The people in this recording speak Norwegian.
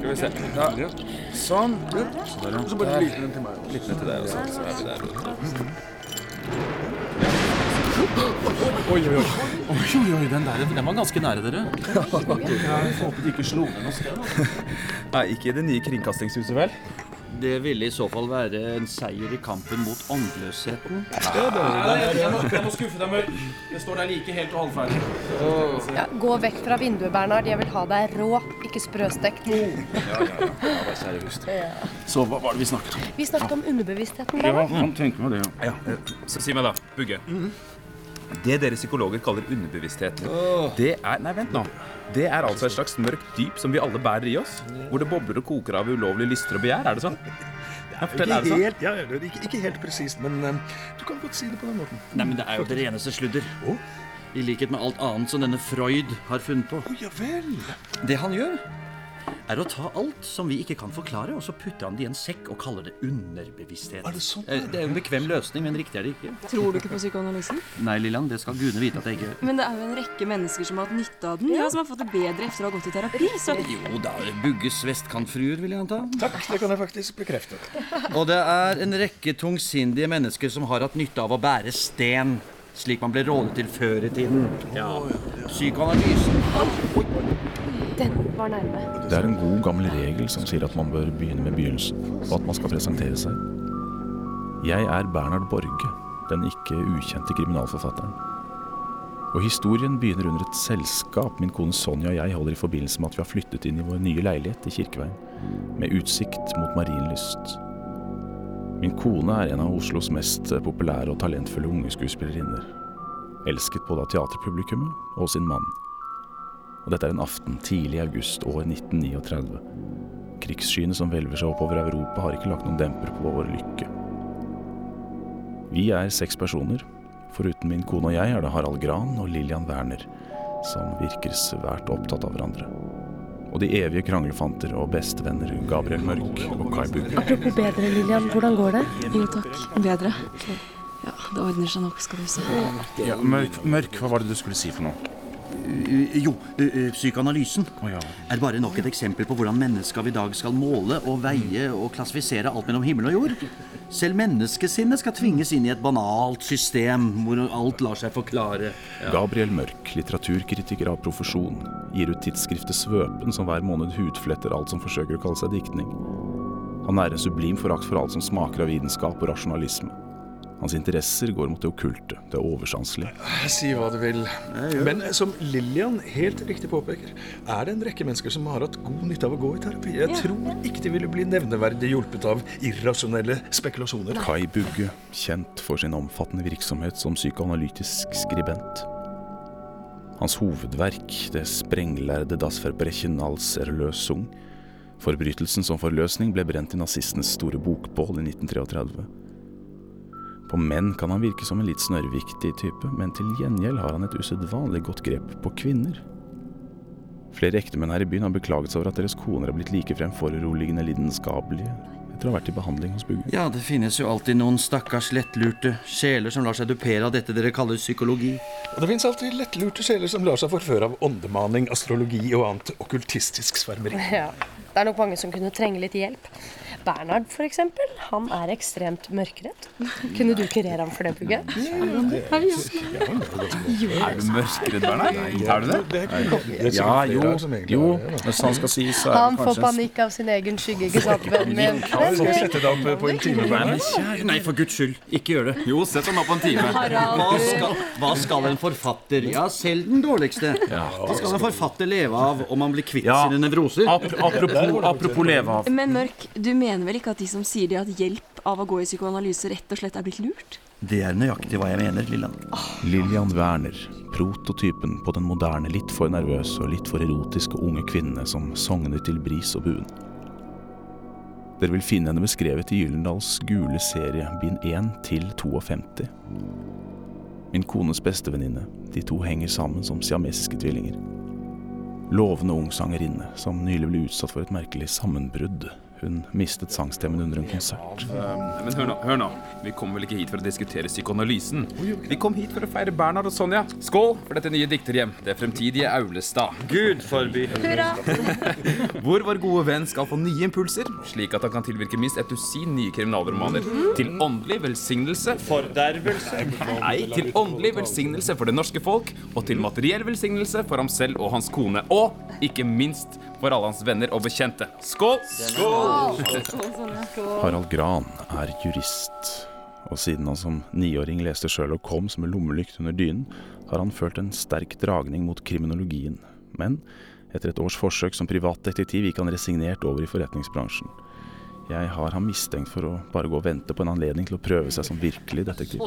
Skal vi se. Da. Sånn. Så der, ja. Så bare liten den til meg. Litt ned til deg også. Så er vi der. Oi, oi, oi. oi, oi, den, der, den var ganske nære dere. Jeg håpet de ikke slo ned noe sted. Nei, ikke i det nye kringkastingshuset, vel? Det ville i så fall være en seier i kampen mot åndløsheten. Jeg må, jeg må skuffe deg, Mørk. Det står der like helt og halvferdig. Ja, gå vekk fra vinduet, Bernhard. Jeg vil ha deg rå, ikke sprøstekt. Så hva var det vi snakket om? Vi snakket om underbevisstheten. Ja, kan tenke meg det, ja. Ja. Så si meg da, Bugge. Det dere psykologer kaller underbevissthet, det er Nei, vent nå. Det er altså et slags mørkt dyp som vi alle bærer i oss? Hvor det bobler og koker av ulovlige lyster og begjær? Er det sånn? Fortell, Ikke sånn? helt, ja, ja, det ikke, ikke helt presist, men uh, du kan godt si det på den måten. Nei, men det er jo det reneste sludder. I likhet med alt annet som denne Freud har funnet på. Oh, ja vel. Det han gjør, er å ta alt som vi ikke kan forklare, og så putter han det i en sekk og kaller det underbevissthet. Er det sånn? Eh, Det er en bekvem løsning, men riktig er det ikke. Tror du ikke på psykoanalysen? Nei, Lillian, det skal gudene vite at jeg ikke gjør. Men det er jo en rekke mennesker som har hatt nytte av den, ja, som har fått det bedre etter å ha gått i terapi. Så Jo da, Bugges vestkantfruer, vil jeg anta. Takk, det kan jeg faktisk bekrefte. Og det er en rekke tungsindige mennesker som har hatt nytte av å bære sten, slik man ble rådet til før i tiden. Ja. Psykoanalysen Den var nærme. Det er en god, gammel regel som sier at man bør begynne med begynnelsen, og at man skal presentere seg. Jeg er Bernhard Borge, den ikke ukjente kriminalforfatteren. Og historien begynner under et selskap min kone Sonja og jeg holder i forbindelse med at vi har flyttet inn i vår nye leilighet i Kirkeveien, med utsikt mot Marienlyst. Min kone er en av Oslos mest populære og talentfulle unge skuespillerinner. Elsket både av teaterpublikummet og sin mann. Og dette er en aften tidlig i august år 1939. Krigsskyene som hvelver seg oppover Europa, har ikke lagt noen demper på vår lykke. Vi er seks personer. Foruten min kone og jeg er det Harald Gran og Lillian Werner, som virker svært opptatt av hverandre. Og de evige kranglefanter og bestevenner Gabriel Mørk og Kai Bugge. Apropos bedre, Lillian. Hvordan går det? jo takk, bedre. Ja, det ordner seg nok, skal du se. Ja, mørk, mørk, hva var det du skulle si for noe? Jo, eh, psykoanalysen Å ja. er bare nok et eksempel på hvordan mennesket av i dag skal måle og veie og klassifisere alt mellom himmel og jord. Selv menneskesinnet skal tvinges inn i et banalt system hvor alt lar seg forklare. Gabriel Mørk, litteraturkritiker av profesjon, gir ut tidsskriftet Svøpen, som hver måned hudfletter alt som forsøker å kalle seg diktning. Han er en sublim forakt for alt som smaker av vitenskap og rasjonalisme. Hans interesser går mot det okkulte, det oversanselige. Si hva du vil. Men som Lillian helt riktig påpeker, er det en rekke mennesker som har hatt god nytte av å gå i terapi. Jeg tror ikke de ville bli nevneverdig hjulpet av irrasjonelle spekulasjoner. Kai Bugge, kjent for sin omfattende virksomhet som psykoanalytisk skribent. Hans hovedverk, det sprenglærde Das Verbrechen als Erlösung, forbrytelsen som forløsning, ble brent i nazistenes store bokbål i 1933. På menn kan han virke som en litt snørrviktig type, men til gjengjeld har han et usedvanlig godt grep på kvinner. Flere ektemenn her i byen har beklaget seg over at deres koner er blitt likefrem foruroligende lidenskapelige etter å ha vært i behandling hos Bugge. Ja, det finnes jo alltid noen stakkars lettlurte sjeler som lar seg dupere av dette dere kaller psykologi. Og det fins alltid lettlurte sjeler som lar seg forføre av åndemaning, astrologi og annet okkultistisk svermeri. Ja, det er nok mange som kunne trenge litt hjelp. Bernhard, for eksempel. Han er ekstremt mørkredd. Kunne du kurere ham for det, Pugge? Er du mørkredd, Bernhard? Er du det? Ja, jo, jo. Hvis han skal si, så er det får Han får panikk av sin egen skygge, ikke sant, vennen min? Skal sette deg opp på en time? Bernhard? Nei, for guds skyld, ikke gjør det. Jo, sett ham opp på en time. Hva skal, hva skal en forfatter Ja, selv den dårligste. Hva skal en forfatter leve av om han blir kvitt sine nevroser? Apropos, apropos leve av. Men Mørk, du mener vel ikke at de som sier de har hatt hjelp av å gå i psykoanalyse, rett og slett er blitt lurt? Det er nøyaktig hva jeg mener, Lillian. Lillian Werner, prototypen på den moderne, litt for nervøse og litt for erotiske unge kvinnene som sogner til bris og buen. Dere vil finne henne beskrevet i Gyllendals gule serie, bind 1 til 52. Min kones bestevenninne, de to henger sammen som siamesiske tvillinger. Lovende ung sangerinne som nylig ble utsatt for et merkelig sammenbrudd. Hun mistet sangstemmen under en konsert. Men hør nå, hør nå. Vi kom vel ikke hit for å diskutere psykoanalysen. Vi kom hit for å feire Bernhard og Sonja. Skål for dette nye dikterhjem, det fremtidige Aulestad. Gud forby. Hvor vår gode venn skal få nye impulser, slik at han kan tilvirke minst et dusin nye kriminalromaner. Til åndelig velsignelse Fordervelse. Nei, til åndelig velsignelse for det norske folk, og til materiell velsignelse for ham selv og hans kone. Og ikke minst for alle hans venner og bekjente. Skål! Harald Gran er jurist, og siden han som niåring leste Sherlock Holmes med lommelykt under dynen, har han følt en sterk dragning mot kriminologien. Men etter et års forsøk som privatdetektiv gikk han resignert over i forretningsbransjen. Jeg har ham mistenkt for å bare gå og vente på en anledning til å prøve seg som virkelig detektiv.